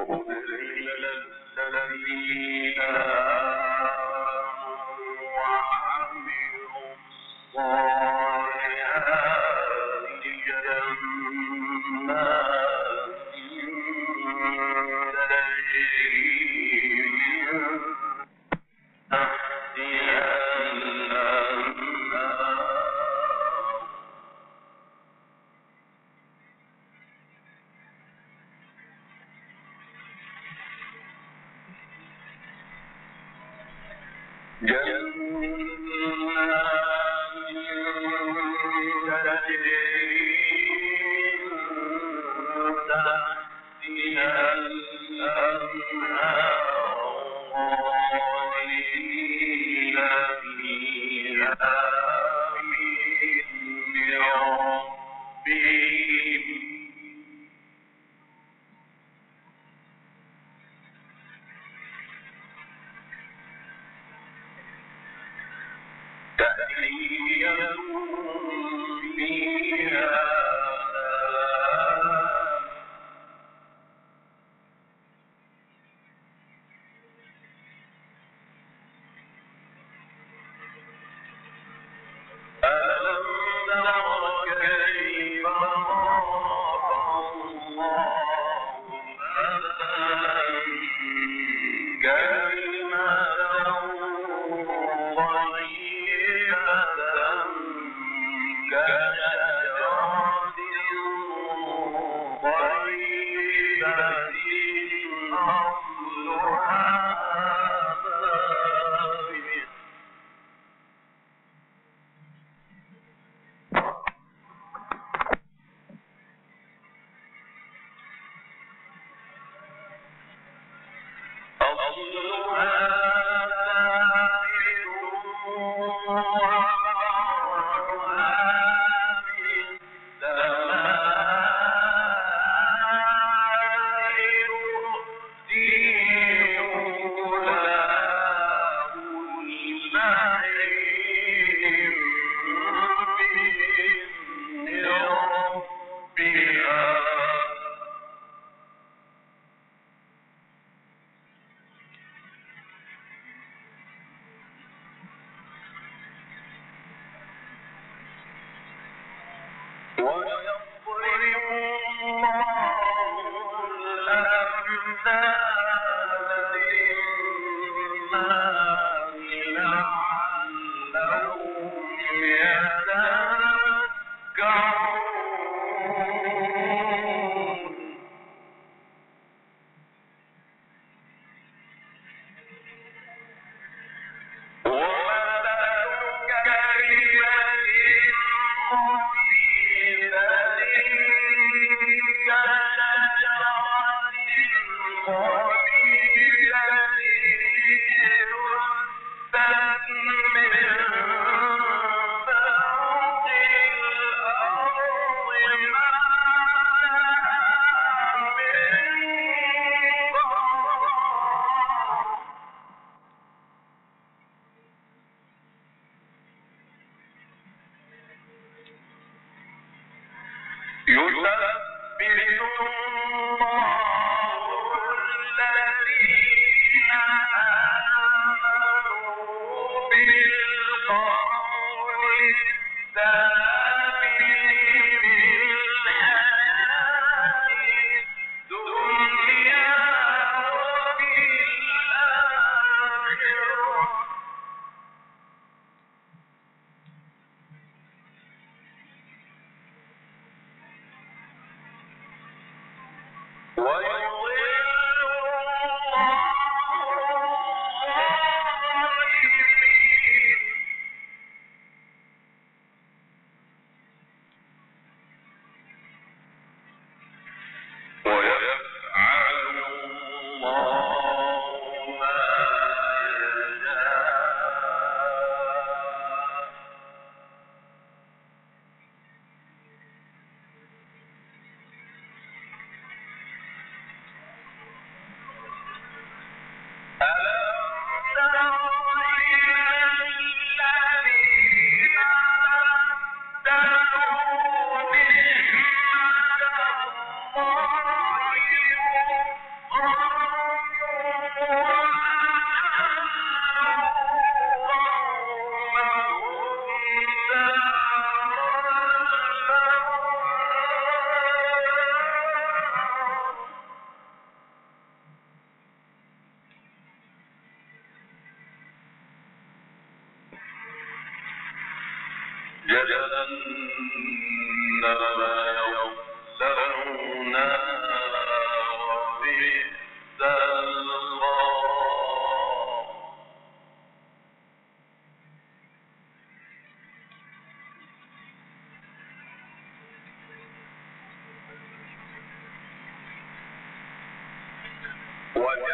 പോകുന്നത് الحمد لله what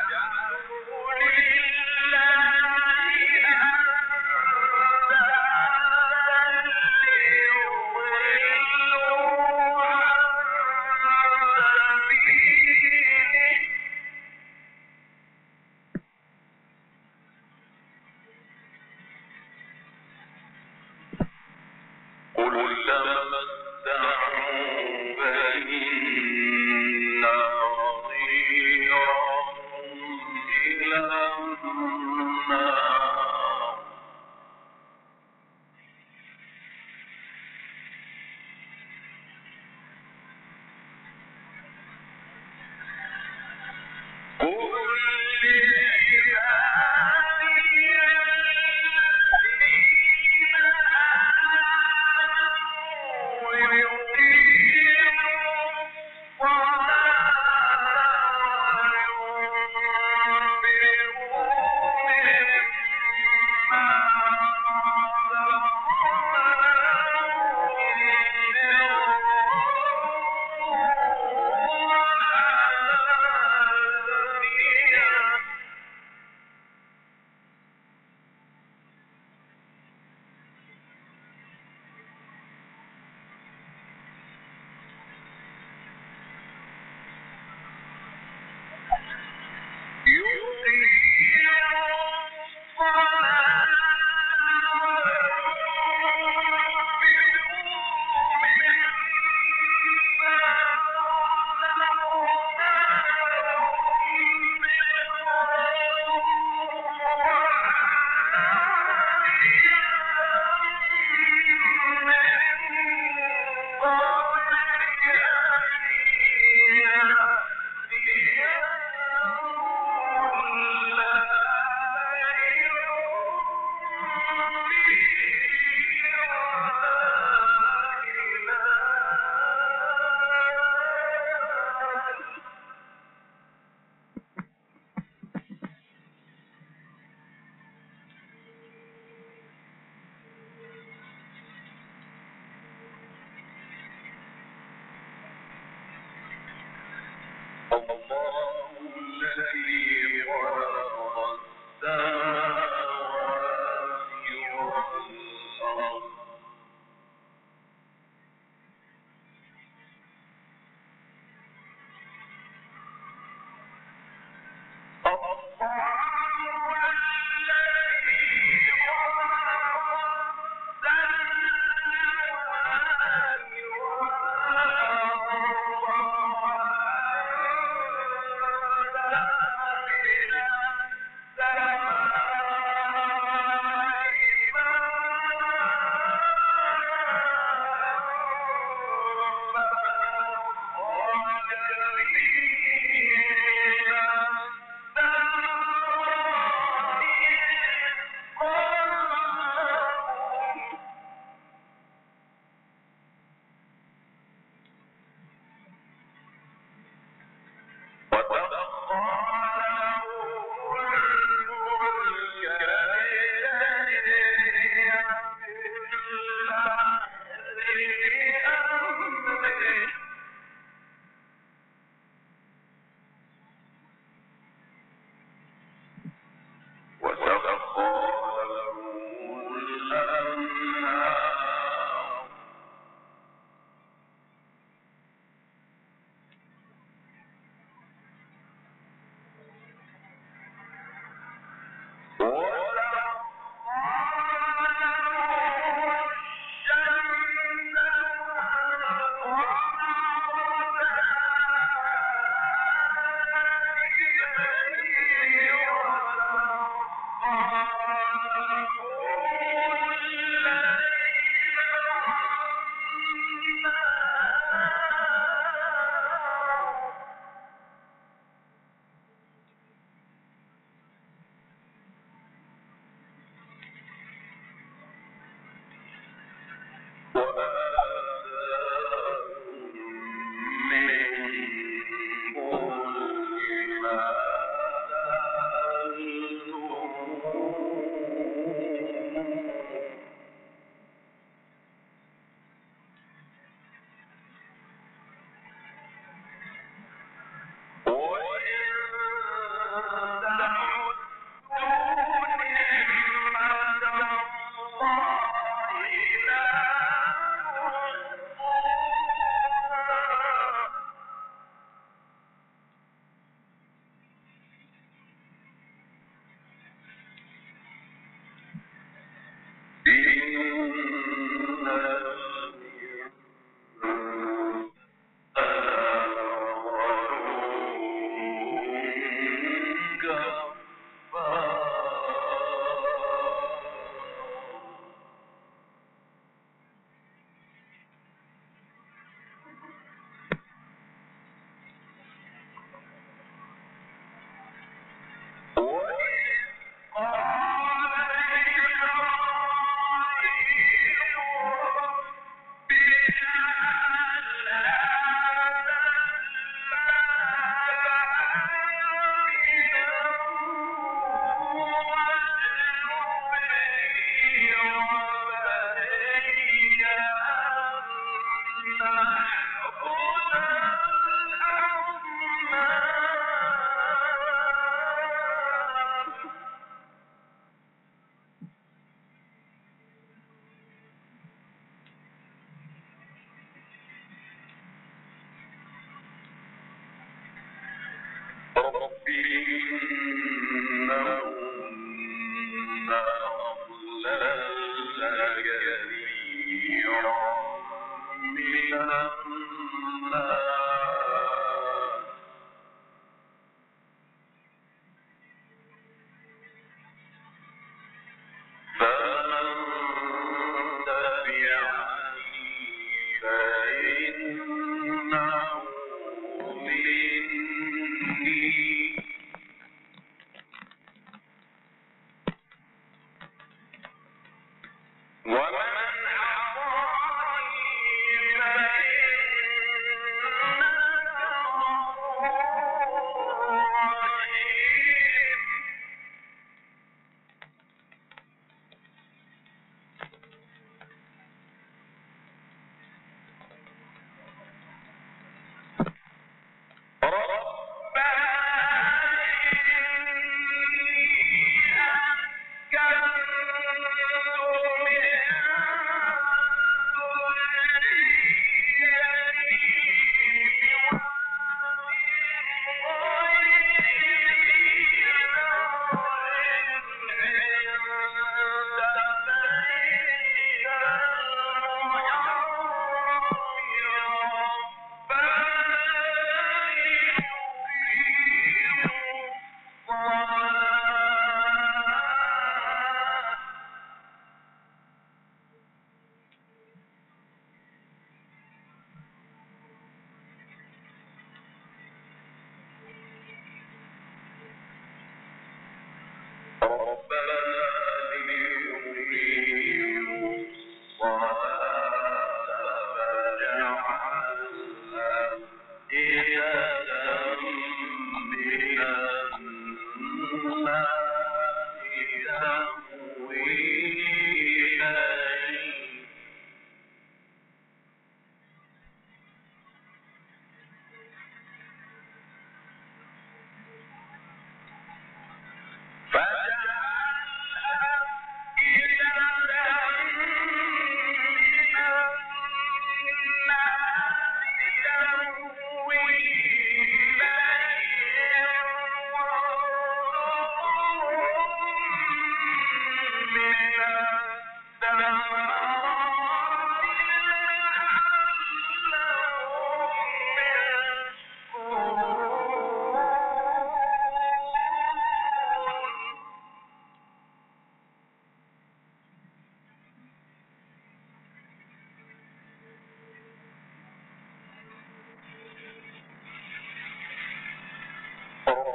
Bye.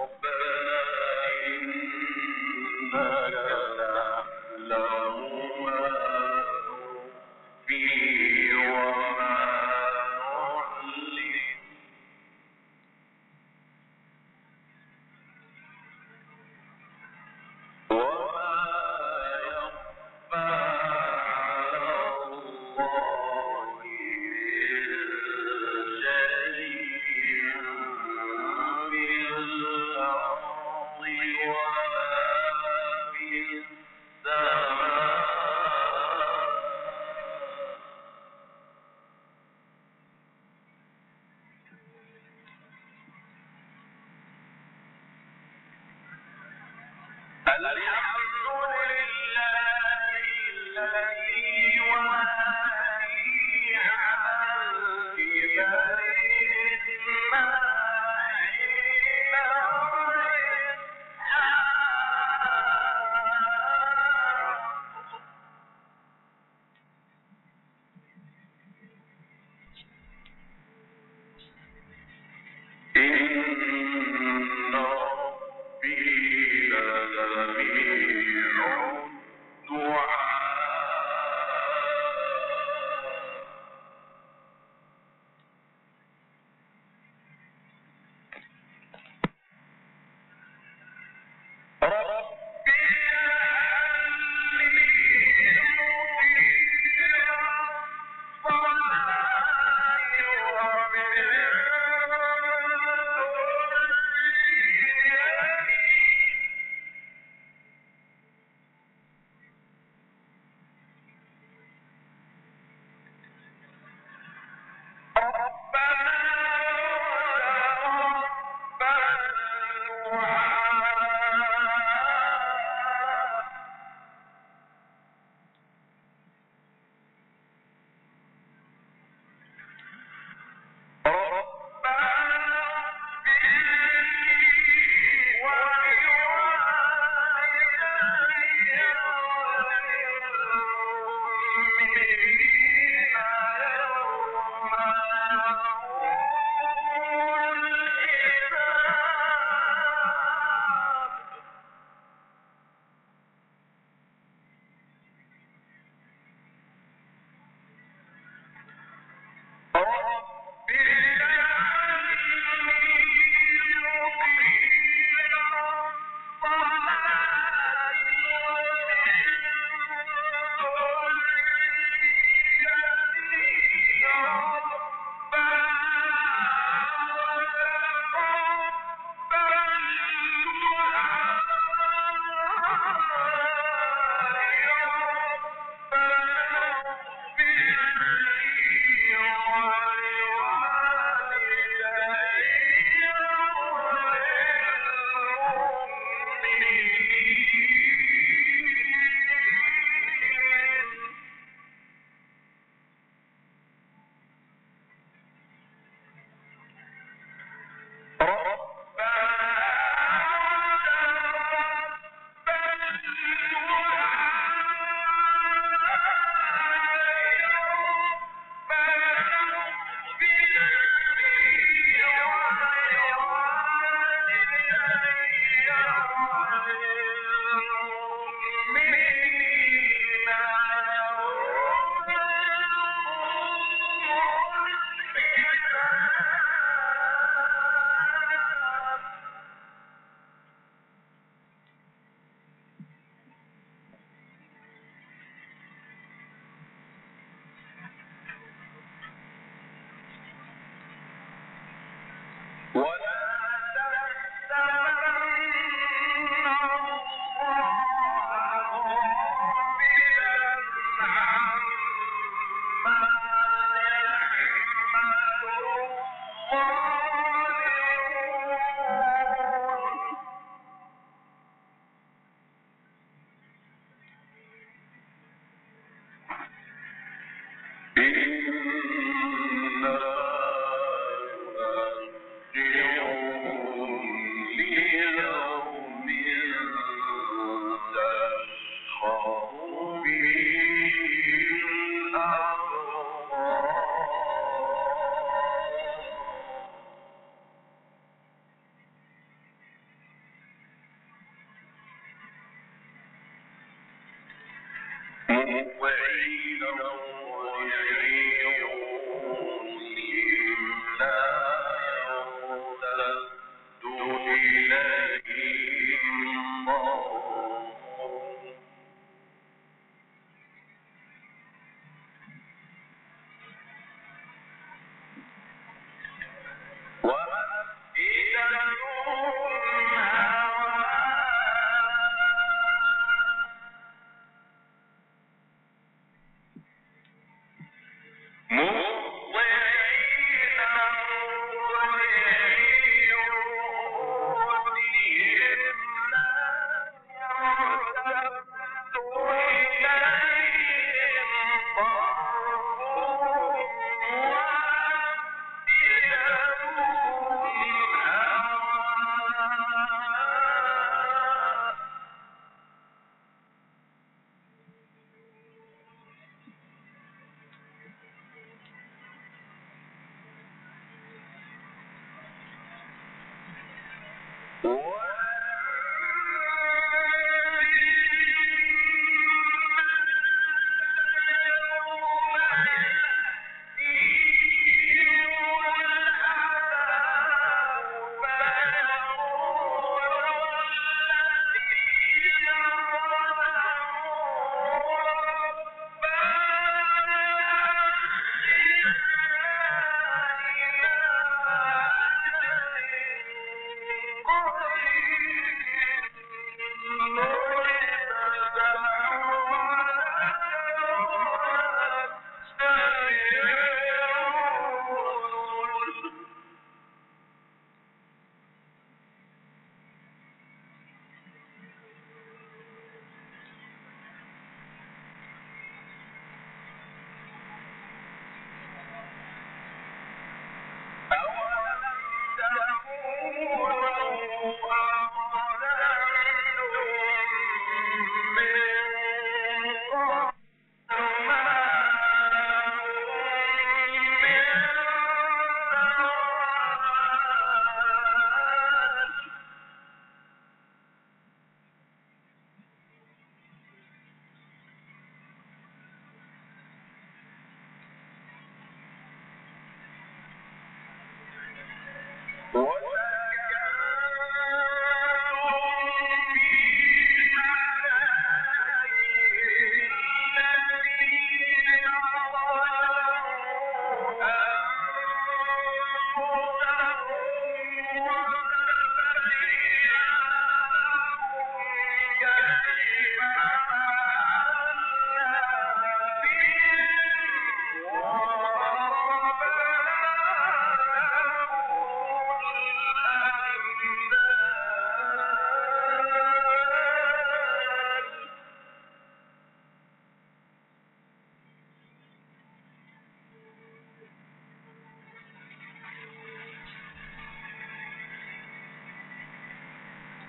of the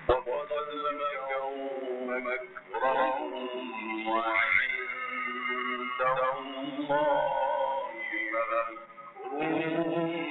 وعند الله مكرهم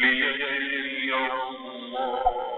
ليجزي الله